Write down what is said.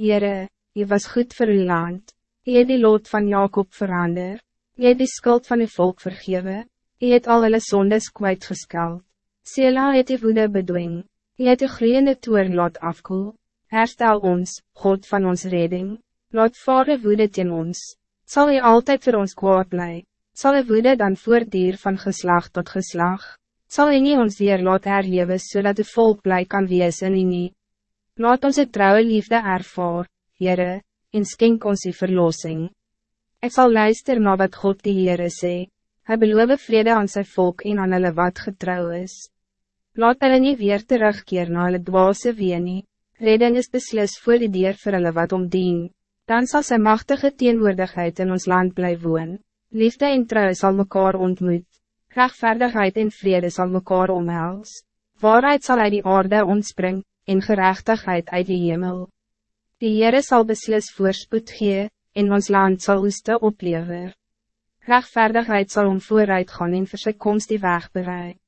Jere, je was goed voor uw land. Je het die lood van Jacob verander. Je het die skuld van uw volk vergewe. Je het al hulle sondes kwijtgeskeld. Sela het die woede bedwing. Je het die gloeiende toer laat afkoel. Herstel ons, God van ons redding. Laat vare woede teen ons. Zal je altijd voor ons kwaad blij? Zal je woede dan voortdier van geslag tot geslag? Zal je niet ons weer laat herlewe zodat de volk blij kan wees in nie? Laat onze trouwe liefde ervaar, Heere, en skink ons die verlossing. Ik zal luisteren naar wat God die Heere sê. Hy beloof vrede aan zijn volk en aan hulle wat getrouw is. Laat hulle nie weer terugkeer na hulle dwaase wee nie. Redding is beslis voor die dier vir hulle wat omdien. Dan zal zijn machtige teenwoordigheid in ons land blijven woon. Liefde en trouw zal mekaar ontmoet. Rechtvaardigheid en vrede zal mekaar omhels. Waarheid zal uit die aarde ontspring, en gerechtigheid uit die hemel. Die Heere zal beslis voorspoed gee, en ons land zal oeste oplever. Rechtvaardigheid zal om vooruit gaan en vir sy komst die weg bereid.